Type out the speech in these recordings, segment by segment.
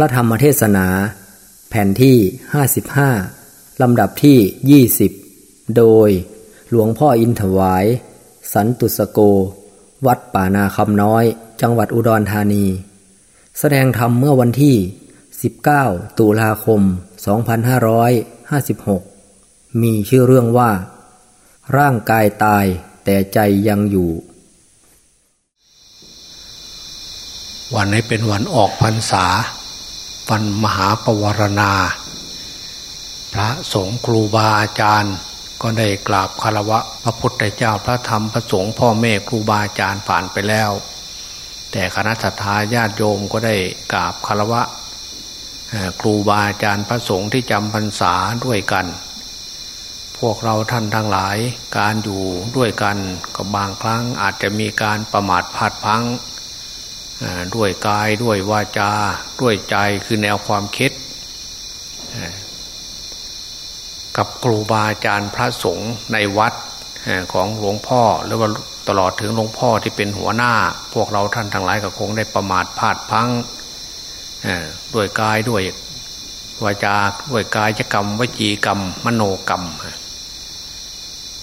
พระธรรมเทศนา แผ่นที่ 55 ลำดับที่ 20 โดยหลวงพ่ออินถวาย สันตุสโก วัดป่านาคำน้อย จังหวัดอุดรธานี แสดงธรรมเมื่อวันที่ 19 ตุลาคม 2556 มีชื่อเรื่องว่า ร่างกายตายแต่ใจยังอยู่ วันนี้เป็นวันออกพรรษา วันมหาปวารณา พระสงฆ์ครูบาอาจารย์ ก็ได้กราบคารวะพระพุทธเจ้าพระธรรมพระสงฆ์พ่อแม่ครูบาอาจารย์ผ่านไปแล้ว แต่คณะสัตยาญาติโยมก็ได้กราบคารวะครูบาอาจารย์พระสงฆ์ที่จำพรรษาด้วยกัน พวกเราท่านทั้งหลายการอยู่ด้วยกันก็บางครั้งอาจจะมีการประมาทพลาดพลั้ง ด้วยกายด้วยวาจา ด้วยใจคือแนวความคิด กับครูบาอาจารย์พระสงฆ์ในวัดของหลวงพ่อหรือว่าตลอดถึงหลวงพ่อที่เป็นหัวหน้า พวกเราท่านทั้งหลายก็คงได้ประมาทพลาดพังด้วยกายด้วยวาจาด้วยกายกรรมวจีกรรม มโนกรรม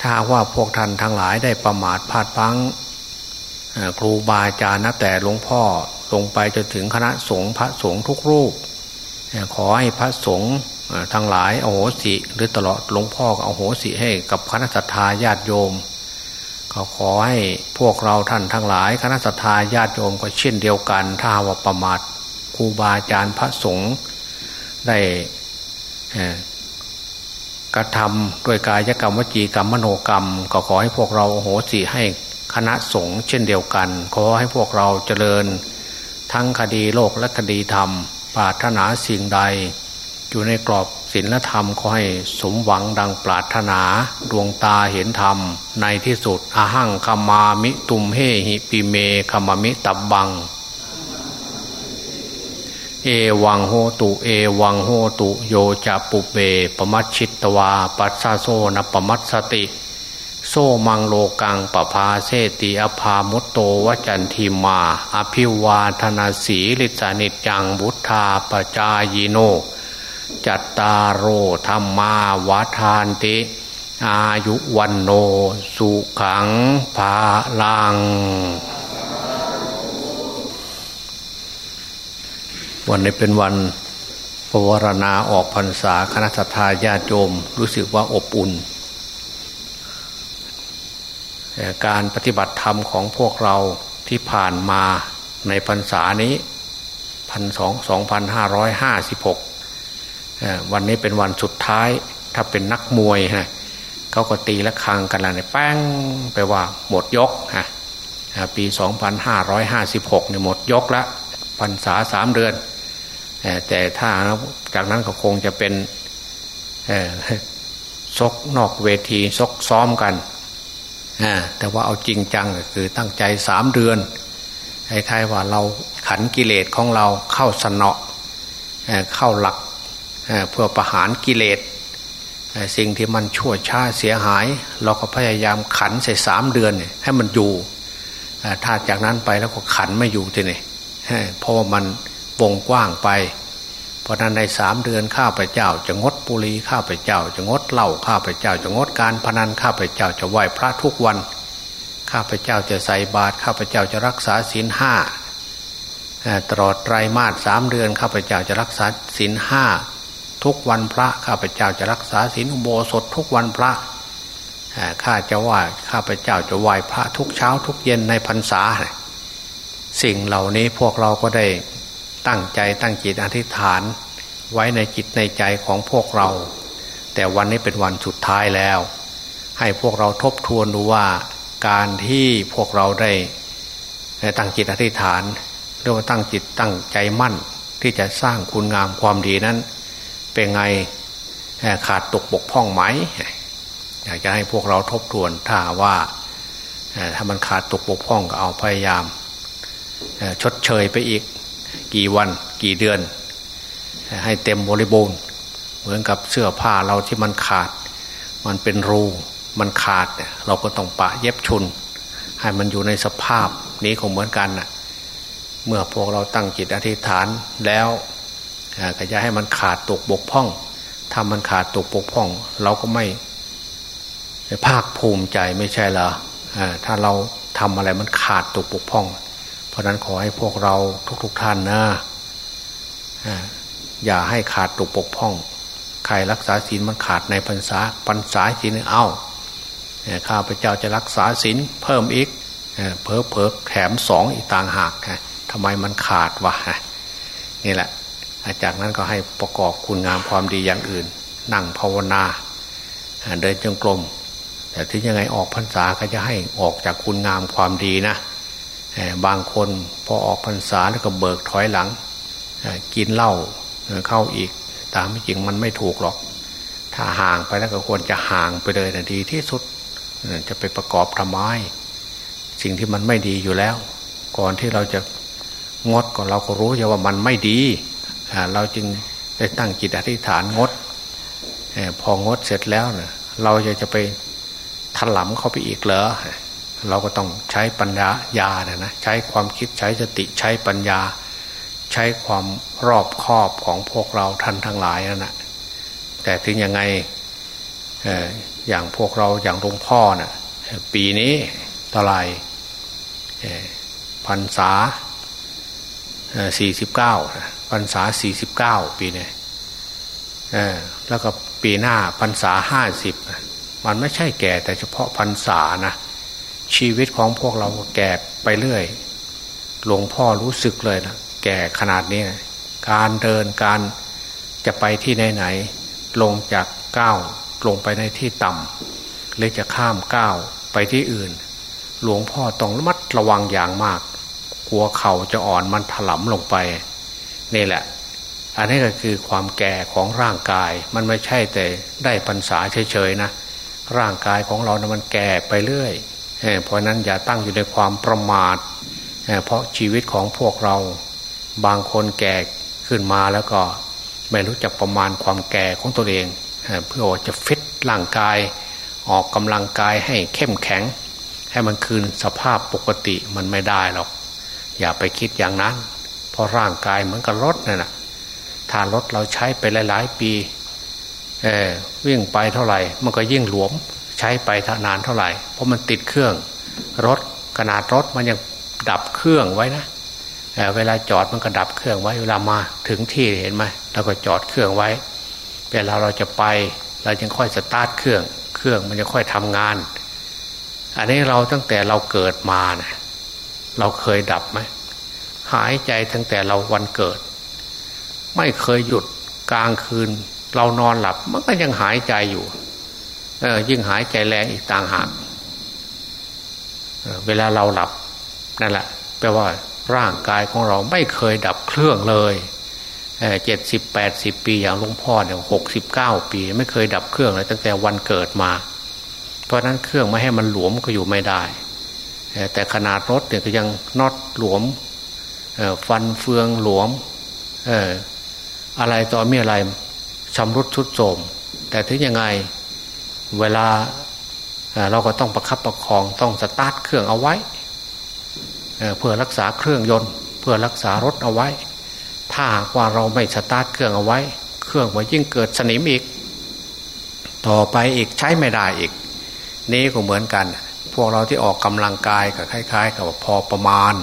ถ้าว่าพวกท่านทั้งหลายได้ประมาทพลาดพัง ครูบาอาจารย์นับแต่หลวงพ่อลงไปจนถึงคณะสงฆ์พระสงฆ์ทุกรูป ขอให้พระสงฆ์ทั้งหลายโอโหสิ หรือตลอดหลวงพ่อโอโหสิให้กับคณะสัตยาญาติโยมเขาขอให้พวกเราท่านทั้งหลาย คณะสัตยาญาติโยมก็เช่นเดียวกัน ถ้าว่าประมาทครูบาอาจารย์พระสงฆ์ได้กระทำด้วยกายกรรมวจีกรรมมโนกรรม ก็ขอให้พวกเราโหสิให้ คณะสงฆ์เช่นเดียวกัน ขอให้พวกเราเจริญ ทั้งคดีโลกและคดีธรรมปรารถนาสิ่งใด อยู่ในกรอบศีลธรรมขอให้สมหวังดังปรารถนาดวงตาเห็นธรรม ในที่สุดอาหังคามามิตุมเฮหิปิเมคามามิตับบัง เอวังโหตุเอวังโหตุ โยจะปุเบปมัชชิตวา ปัสสะโซนปมัสสติ โซมังโลกังปภาเสติอภามุตโตวจันทีมา อภิวาธนาสีลิสานิจังบุทธาปจายโน จัตตารโอธรรมาวาทานติ อายุวันโน สุขังภาลัง วันนี้เป็นวันปวารณาออกพรรษาคณะทาญาติโยมรู้สึกว่าอบอุ่น การปฏิบัติธรรมของพวกเราที่ผ่านมาในพรรษานี้พันสองสองพันห้าร้อยห้าสิบหกวันนี้เป็นวันสุดท้ายถ้าเป็นนักมวยฮะเขาก็ตีละครังกันแล้วเนี่ยแป้งไปว่าหมดยกฮะปีสองพันห้าร้อยห้าสิบหกเนี่ยหมดยกละพรรษาสามเดือน แต่ถ้าจากนั้นก็คงจะเป็นซกนอกเวทีซกซ้อมกัน แต่ว่าเอาจริงจังคือตั้งใจสามเดือนคล้ายๆว่าเราขันกิเลสของเราเข้าสนอเข้าหลักเพื่อประหารกิเลสสิ่งที่มันชั่วช้าเสียหาย เราก็พยายามขันใส่สามเดือนให้มันอยู่ถ้าจากนั้นไปแล้วก็ขันไม่อยู่ทีนี่เพราะมันวงกว้างไป เพราะนั้นในสามเดือนข้าพเจ้าจะงดปุรีข้าพเจ้าจะงดเหล้าข้าพเจ้าจะงดการพนันข้าพเจ้าจะไหว้พระทุกวัน ข้าพเจ้าจะใส่บาตรข้าพเจ้าจะรักษาศีลห้าตลอดไตรมาสสามเดือนข้าพเจ้าจะรักษาศีลห้าทุกวันพระข้าพเจ้าจะรักษาศีลอุโบสถทุกวันพระข้าจะไหวข้าพเจ้าจะไหว้พระทุกเช้าทุกเย็นในพรรษา สิ่งเหล่านี้พวกเราก็ได้ตั้งใจตั้งจิตอธิษฐาน ไว้ในจิตในใจของพวกเรา แต่วันนี้เป็นวันสุดท้ายแล้ว ให้พวกเราทบทวนดูว่าการที่พวกเราได้ตั้งจิตอธิษฐานเรียกว่าตั้งจิตตั้งใจมั่น ที่จะสร้างคุณงามความดีนั้น เป็นไงขาดตกบกพร่องไหม อยากจะให้พวกเราทบทวนถ้าว่าถ้ามันขาดตกบกพร่องก็เอาพยายามชดเชยไปอีก กี่วันกี่เดือน ให้เต็มบริบูรณ์เหมือนกับเสื้อผ้าเราที่มันขาด มันเป็นรูมันขาด เราก็ต้องปะเย็บชุน ให้มันอยู่ในสภาพนี้คงเหมือนกันนะเมื่อพวกเราตั้งจิตอธิษฐานแล้วก็จะให้มันขาดตกบกพร่องถ้ามันขาดตกบกพร่อง เราก็ไม่ภาคภูมิใจไม่ใช่เหรอถ้าเราทำอะไรมันขาดตกบกพร่อง เพราะนั้นขอให้พวกเราทุกๆทท่านนะ อย่าให้ขาดตกบกพ่อง ใครรักษาศีลมันขาดในพรรษาพรรษาศีลเอ้าข้าพเจ้าจะรักษาศีลเพิ่มอีกเพิ่มเพิ่มแถมสองอีกต่างหากทำไมมันขาดวะนี่แหละจากนั้นก็ให้ประกอบคุณงามความดีอย่างอื่น นั่งภาวนา เดินจงกรมแต่ถึงยังไงออกพรรษาก็จะให้ออกจากคุณงามความดีนะบางคนพอออกพรรษาแล้วก็เบิกถอยหลังกินเหล้า เข้าอีก ตามไม่จริงมันไม่ถูกหรอก ถ้าห่างไปแล้วก็ควรจะห่างไปเลยนะดีที่สุดจะไปประกอบทำไมสิ่งที่มันไม่ดีอยู่แล้ว ก่อนที่เราจะงดก่อนเราก็รู้อยู่ว่ามันไม่ดีเราจึงได้ตั้งจิตอธิษฐานงดพองดเสร็จแล้วเนะเราจะจะไปถลำเข้าไปอีกเหรอเราก็ต้องใช้ปัญญายานะนะใช้ความคิดใช้สติใช้ปัญญา ใช้ความรอบคอบของพวกเราท่านทั้งหลายนั่นนะแต่ถึงยังไงอย่างพวกเราอย่างหลวงพ่อนะ่ะปีนี้ต่อไรพรรษาสี่สิบเก้าพรรษาสี่สิบเก้าปีเนี่ยแล้วก็ปีหน้าพรรษาห้าสิบมันไม่ใช่แก่แต่เฉพาะพรรษานะชีวิตของพวกเราแก่ไปเรื่อย หลวงพ่อรู้สึกเลยนะ แก่ขนาดนี้ การเดินการจะไปที่ไหนๆลงจากก้าวลงไปในที่ต่ำหรือจะข้ามก้าวไปที่อื่น หลวงพ่อต้องระมัดระวังอย่างมาก กลัวเข่าจะอ่อนมันถลำลงไป นี่แหละ อันนี้ก็คือความแก่ของร่างกาย มันไม่ใช่แต่ได้พรรษาเฉยๆนะ ร่างกายของเรานะมันแก่ไปเรื่อยเพราะนั้นอย่าตั้งอยู่ในความประมาทเพราะชีวิตของพวกเรา บางคนแก่ขึ้นมาแล้วก็ไม่รู้จักประมาณความแก่ของตัวเอง เพื่อจะฟิตร่างกาย ออกกำลังกายให้เข้มแข็ง ให้มันคืนสภาพปกติมันไม่ได้หรอก อย่าไปคิดอย่างนั้น เพราะร่างกายเหมือนกับรถนั่นแหะถ้ารถเราใช้ไปหลาย ๆ ปีเออวิ่งไปเท่าไหร่ มันก็ยิ่งหลวมใช้ไปนานเท่าไหร่ เพราะมันติดเครื่อง รถขนาดรถมันยังดับเครื่องไว้นะ เวลาจอดมันก็ดับเครื่องไว้เวลามาถึงที่เห็นไหมเราก็จอดเครื่องไว้ เวลาเราจะไป เราจึงค่อยสตาร์ทเครื่อง เครื่องมันจะค่อยทำงาน อันนี้เราตั้งแต่เราเกิดมานะเราเคยดับไหมหายใจตั้งแต่เราวันเกิด ไม่เคยหยุดกลางคืน เรานอนหลับ มันก็ยังหายใจอยู่เออยิ่งหายใจแรงอีกต่างหากเเวลาเราหลับนั่นแหละแปลว่า ร่างกายของเราไม่เคยดับเครื่องเลยเจ็ดสิบแปดสิบปีอย่างหลวงพ่อเนี่ยหกสิบเก้าปี ไม่เคยดับเครื่องเลยตั้งแต่วันเกิดมา เพราะนั้นเครื่องไม่ให้มันหลวมก็อยู่ไม่ได้แต่ขนาดรถเนี่ยก็ยังน็อตหลวมฟันเฟืองหลวมอะไรต่อมีอะไรชำรุดทรุดโทรมแต่ถึงยังไงเวลาเราก็ต้องประคับประคองต้องสตาร์ทเครื่องเอาไว้ เพื่อรักษาเครื่องยนต์ เพื่อรักษารถเอาไว้ ถ้าหากว่าเราไม่สตาร์ทเครื่องเอาไว้ เครื่องมันยิ่งเกิดสนิมอีก ต่อไปอีกใช้ไม่ได้อีก นี่ก็เหมือนกัน พวกเราที่ออกกำลังกายกับคล้าย ๆ กับพอประมาณ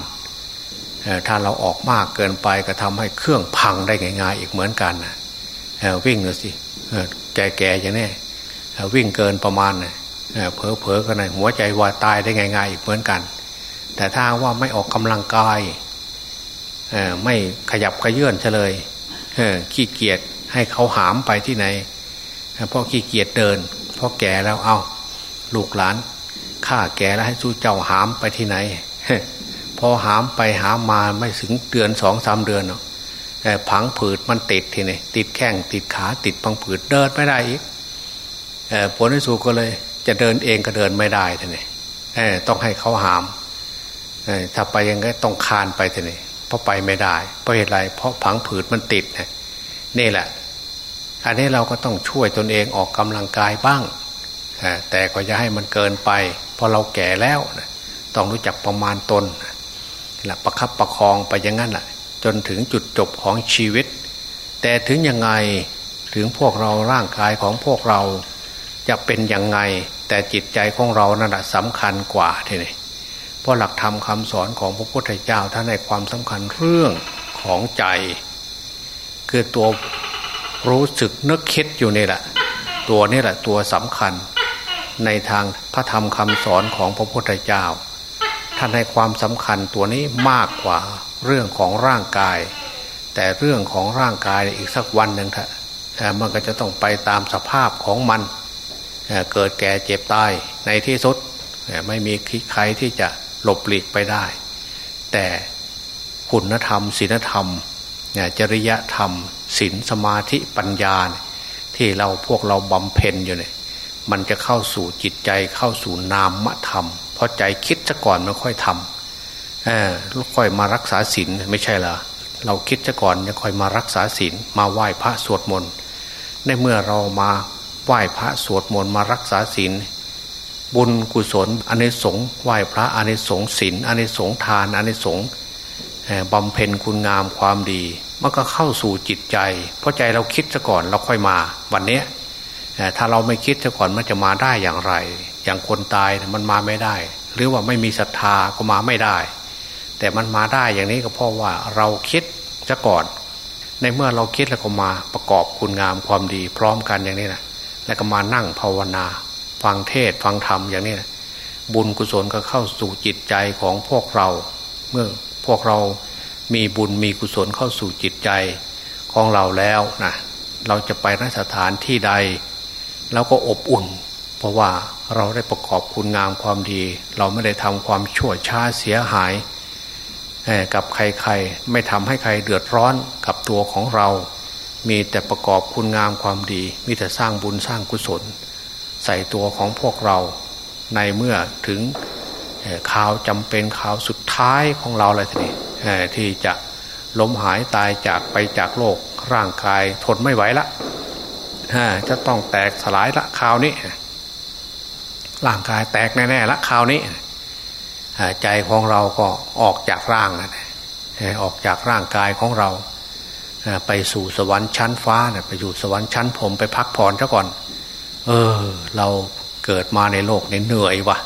ถ้าเราออกมากเกินไปก็ทำให้เครื่องพังได้ง่ายๆอีกเหมือนกันวิ่งดูสิแก่ๆอย่างนี้วิ่งเกินประมาณเผลอๆกันเลยหัวใจวายตายได้ง่ายๆอีกเหมือนกัน แต่ถ้าว่าไม่ออกกำลังกายไม่ขยับขยื่นเฉลยขี้เกียจให้เขาหามไปที่ไหนเพราะขี้เกียจเดินเพราะแก่แล้วเอาลูกหลานข้าแก่แล้วให้สู้เจ้าหามไปที่ไหนพอหามไปหามมาไม่ถึงเดือนสองสามเดือนเนาะผังผืดมันติดทีนี่ติดแข้งติดขาติดพังผืดเดินไม่ได้อีกผลที่สุดก็เลย จะเดินเองก็เดินไม่ได้ทีนี่ต้องให้เขาหาม ถ้าไปยังไงต้องคานไปทีนี่เพราะไปไม่ได้ เพราะเหตุไร เพราะผังผืดมันติดนี่แหละ อันนี้เราก็ต้องช่วยตนเองออกกำลังกายบ้าง แต่ก็จะให้มันเกินไป เพราะเราแก่แล้วต้องรู้จักประมาณตนละประคับประคองไปอย่างนั้นแหละจนถึงจุดจบของชีวิต แต่ถึงยังไงถึงพวกเราร่างกายของพวกเราจะเป็นยังไง แต่จิตใจของเรานั่นแหะสำคัญกว่าทีนี้ เพราะหลักธรรมคาสอนของพระพุทธเจ้าท่านในความสำคัญเรื่องของใจ คือตัวรู้สึกนึกคิดอยู่นี่แหละ ตัวนี่แหละตัวสำคัญ ในทางพระธรรมคำสอนของพระพุทธเจ้า ท่านให้ความสำคัญตัวนี้มากกว่าเรื่องของร่างกาย แต่เรื่องของร่างกายอีกสักวันหนึ่งเถอะมันก็จะต้องไปตามสภาพของมันเกิดแก่เจ็บตายในที่สุดไม่มีใครที่จะ หลบหลีกไปได้ แต่คุณธรรมศีลธรรมจริยธรรมศีลสมาธิปัญญา ที่เราพวกเราบำเพ็ญอยู่เนี่ยมันจะเข้าสู่จิตใจเข้าสู่นามธรรม เพราะใจคิดซะก่อนมันค่อยทำเออค่อยมารักษาศีลไม่ใช่เหรอเราคิดซะก่อนจะค่อยมารักษาศีลมาไหว้พระสวดมนต์ในเมื่อเรามาไหว้พระสวดมนต์มารักษาศีล บุญกุศลอเนสงไหว้พระอเนสงศีลอเนสงทานอเนสงบำเพ็ญคุณงามความดี มันก็เข้าสู่จิตใจ เพราะใจเราคิดซะก่อนเราค่อยมาวันนี้ถ้าเราไม่คิดซะก่อนมันจะมาได้อย่างไร อย่างคนตายมันมาไม่ได้ หรือว่าไม่มีศรัทธาก็มาไม่ได้ แต่มันมาได้อย่างนี้ก็เพราะว่าเราคิดซะก่อน ในเมื่อเราคิดแล้วก็มาประกอบคุณงามความดี พร้อมกันอย่างนี้นะแล้วก็มานั่งภาวนา ฟังเทศฟังธรรมอย่างนี้นะบุญกุศลก็เข้าสู่จิตใจของพวกเรา เมื่อพวกเรามีบุญมีกุศลเข้าสู่จิตใจของเราแล้วนะเราจะไปนสถานที่ใดเราก็อบอุ่น เพราะว่าเราได้ประกอบคุณงามความดี เราไม่ได้ทำความชั่วช้าเสียหายกับใครๆ ไม่ทำให้ใครเดือดร้อนกับตัวของเรา มีแต่ประกอบคุณงามความดี มีแต่สร้างบุญสร้างกุศล ใส่ตัวของพวกเราในเมื่อถึงข่าวจำเป็นข่าวสุดท้ายของเราเลยทีนี้ที่จะล้มหายตายจากไปจากโลกร่างกายทนไม่ไหวละจะต้องแตกสลายละคราวนี้ ร่างกายแตกแน่ๆละคราวนี้ใจของเราก็ออกจากร่างออกจากร่างกายของเรา ไปสู่สวรรค์ชั้นฟ้าไปอยู่สวรรค์ชั้นผมไปพักผ่อนซะก่อน เออ เราเกิดมาในโลกนี้เหนื่อยวะ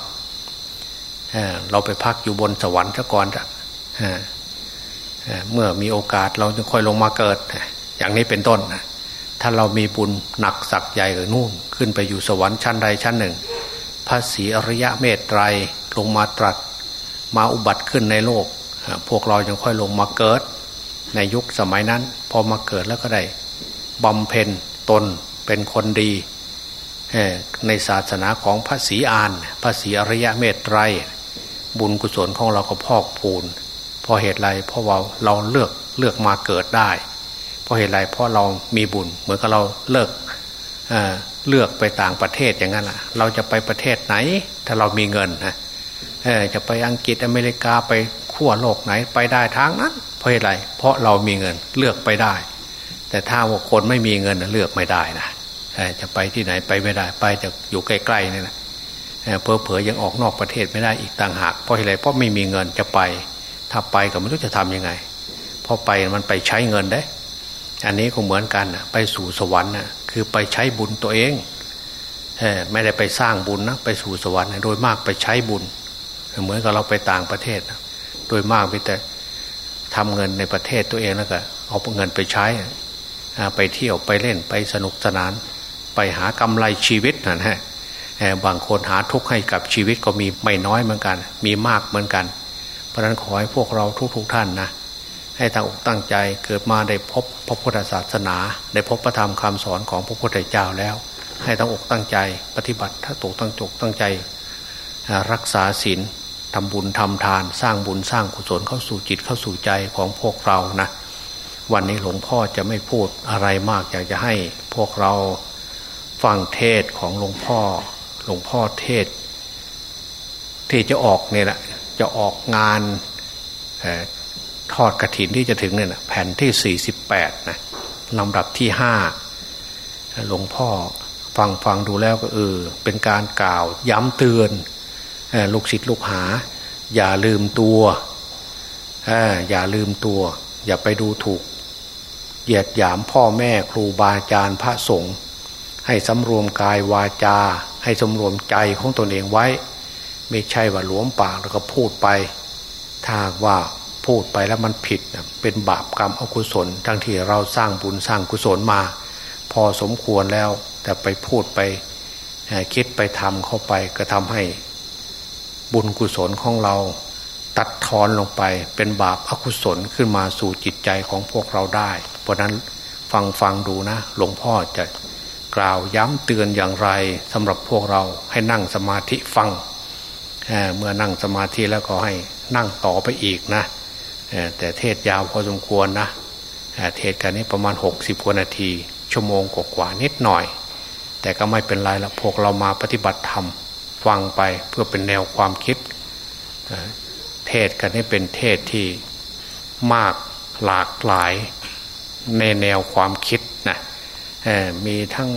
เราไปพักอยู่บนสวรรค์ซะก่อนจ้ะเมื่อมีโอกาสเราจะค่อยลงมาเกิด อย่างนี้เป็นต้น ถ้าเรามีบุญหนักสักใหญ่กับนู่น ขึ้นไปอยู่สวรรค์ชั้นใดชั้นหนึ่ง พระศรีอริยะเมตไตรลงมาตรัส มาอุบัติขึ้นในโลก พวกเรายังค่อยลงมาเกิด ในยุคสมัยนั้น พอมาเกิดแล้วก็ได้บำเพ็ญตนเป็นคนดี ในศาสนาของพระศรีอานพระศรีอริยะเมตไตรบุญกุศลของเราก็พอกพูนพราะเหตุไรเพราะว่าเราเลือกเลือกมาเกิดได้ เพราะเหตุไรเพราะเรามีบุญ เหมือนกับเราเลือกเเลือกไปต่างประเทศอย่างนั้นแหละเราจะไปประเทศไหน ถ้าเรามีเงินนะจะไปอังกฤษอเมริกาไปขั้วโลกไหนไปได้ทางนั้น เพราะเหตุไรเพราะเรามีเงินเลือกไปได้ แต่ถ้าว่าคนไม่มีเงินเลือกไม่ได้นะ จะไปที่ไหนไปไม่ได้ ไปจะอยู่ใกล้ๆนี่นะเพอเพอยังออกนอกประเทศไม่ได้อีกต่างหาก เพราะอะไรเพราะไม่มีเงินจะไป ถ้าไปก็ไม่รู้จะทำยังไงพอไปมันไปใช้เงินได้ อันนี้ก็เหมือนกันไปสู่สวรรค์นะคือไปใช้บุญตัวเองไม่ได้ไปสร้างบุญนะไปสู่สวรรค์โดยมากไปใช้บุญ เหมือนกับเราไปต่างประเทศโดยมากไปแต่ทำเงินในประเทศตัวเองแล้วก็เอาเงินไปใช้ไปเที่ยวไปเล่นไปสนุกสนาน ไปหากำไรชีวิตนะฮะบางคนหาทุกข์ให้กับชีวิตก็มีไม่น้อยเหมือนกัน มีมากเหมือนกัน เพราะนั้นขอให้พวกเราทุกๆทท่านนะให้ตั้งอกตั้งใจเกิดมาได้พบพระพุทธศาสนาได้พบพระธรรมคำสอนของพระพุทธเจ้าแล้ว ให้ตั้งอกตั้งใจปฏิบัติถ้าตกตั้งจกตั้งใจ รักษาศีลทำบุญทำทาน สร้างบุญสร้างกุศลเข้าสู่จิตเข้าสู่ใจของพวกเรานะวันนี้หลวงพ่อจะไม่พูดอะไรมากอยากจะให้พวกเรา ฟังเทศของหลวงพ่อ หลวงพ่อเทศ ที่จะออกเนี่ยแหละจะออกงานทอดกระถินที่จะถึงเนี่ยแผ่นที่ 48นะลำดับที่ห้าหลวงพ่อฟังฟังดูแล้วก็เออเป็นการกล่าวย้ำเตือนลูกศิษย์ลูกหา อย่าลืมตัวอย่าลืมตัว อย่าไปดูถูกเหยียดหยามพ่อแม่ครูบาอาจารย์พระสงฆ์ ให้สำรวมกายวาจา ให้สำรวมใจของตนเองไว้ ไม่ใช่ว่าหลวมปากแล้วก็พูดไปถ้าว่าพูดไปแล้วมันผิดเป็นบาปกรรมอกุศล ทั้งที่เราสร้างบุญสร้างกุศลมา พอสมควรแล้ว แต่ไปพูดไปคิดไปทำเข้าไปก็ทำให้บุญกุศลของเราตัดทอนลงไปเป็นบาปอกุศลขึ้นมาสู่จิตใจของพวกเราได้ เพราะนั้นฟังฟังดูนะ หลวงพ่อจะ กล่าวย้ำเตือนอย่างไรสำหรับพวกเราให้นั่งสมาธิฟังเเมื่อนั่งสมาธิแล้วก็ให้นั่งต่อไปอีกนะแต่เทศยาวพอสมควรนะเทศกันนี้ประมาณ 60กว่านาที ชั่วโมงกว่านิดหน่อย แต่ก็ไม่เป็นไรละพวกเรามาปฏิบัติธรรมฟังไปเพื่อเป็นแนวความคิด เทศกันให้เป็นเทศที่มากหลากหลายในแนวความคิดนะ มีทั้ง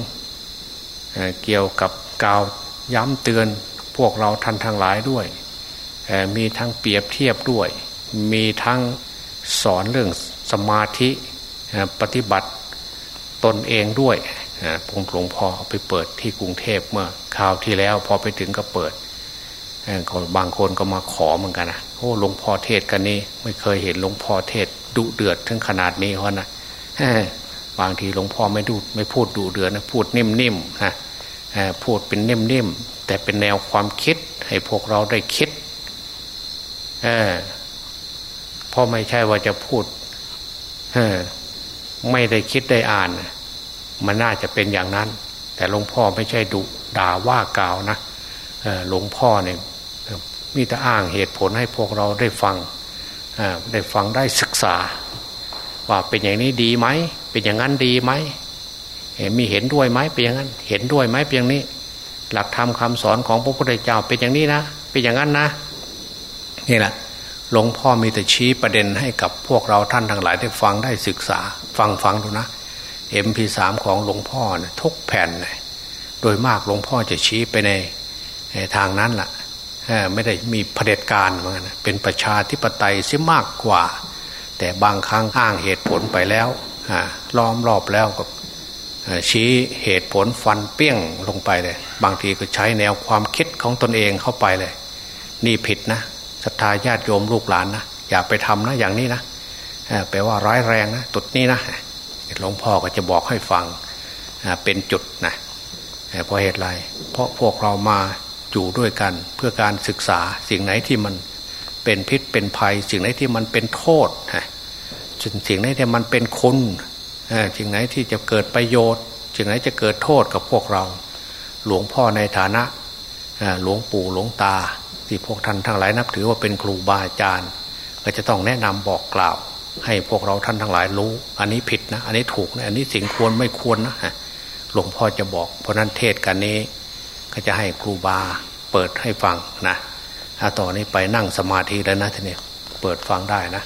เเกี่ยวกับกาวย้ำเตือนพวกเราทันทางหลายด้วย มีทั้งเปรียบเทียบด้วย มีทั้งสอนเรื่องสมาธิปฏิบัติตนเองด้วยผมหลวงพ่อไปเปิดที่กรุงเทพเมื่อคราวที่แล้วพอไปถึงก็เปิดบางคนก็มาขอเหมือนกันนะโอ้หลวงพ่อเทศกันนี่ไม่เคยเห็นหลวงพ่อเทศดุเดือดถึงขนาดนี้เพราะนะ บางทีหลวงพ่อไม่ดูไม่พูดดุเดือดนะพูดนิ่มๆนะพูดเป็นนิ่มๆแต่เป็นแนวความคิดให้พวกเราได้คิดเพราะไม่ใช่ว่าจะพูดไม่ได้คิดได้อ่าน มันน่าจะเป็นอย่างนั้น แต่หลวงพ่อไม่ใช่ดุด่าว่ากล่าวนะหลวงพ่อเนี่ยมีแต่อ้างเหตุผลให้พวกเราได้ฟังได้ฟังได้ศึกษา ว่าเป็นอย่างนี้ดีไหม เป็นอย่างนั้นดีไหมมีเห็นด้วยไหมเป็นอย่างนั้น เห็นด้วยไหมเป็นอย่างนี้ หลักธรรมคาสอนของพระพุทธเจ้าเป็นอย่างนี้นะเป็นอย่างนั้นนะนี่แหละหลวงพ่อมีแต่ชี้ประเด็นให้กับพวกเราท่านทั้งหลายได้ฟังได้ศึกษา ฟังฟังดูนะเอ็มพีสามของหลวงพ่อนะทุกแผ่นเลยโดยมากหลวงพ่อจะชี้ไปในทางนั้นละ่ะไม่ได้มีเผด็จการเหมือนกันเป็นประชาธิปไตยเสียมากกว่า แต่บางครั้งอ้างเหตุผลไปแล้ว ล้อมรอบแล้วก็ชี้เหตุผลฟันเปี้ยงลงไปเลย บางทีก็ใช้แนวความคิดของตนเองเข้าไปเลย นี่ผิดนะศรัทธาญาติโยมลูกหลานนะอย่าไปทำนะอย่างนี้นะแปลว่าร้ายแรงนะตุดนี้นะหลวงพ่อก็จะบอกให้ฟังเป็นจุดนะเพราะเหตุไรเพราะพวกเรามาอยู่ด้วยกันเพื่อการศึกษาสิ่งไหนที่มันเป็นพิษเป็นภัย สิ่งไหนที่มันเป็นโทษ สิ่งไหนที่มันเป็นคุณสิ่งไหนที่จะเกิดประโยชน์สิ่งไหนจะเกิดโทษกับพวกเรา หลวงพ่อในฐานะหลวงปู่หลวงตา ที่พวกท่านทั้งหลายนับถือว่าเป็นครูบาอาจารย์ ก็จะต้องแนะนำบอกกล่าว ให้พวกเราท่านทั้งหลายรู้ อันนี้ผิดนะ อันนี้ถูกนะอันนี้สิ่งควรไม่ควรนะหลวงพ่อจะบอก เพราะนั้นเทศกันนี้ ก็จะให้ครูบาเปิดให้ฟังนะถ้าต่อนนี้ไปนั่งสมาธิแล้วนะทีนี้เปิดฟังได้นะ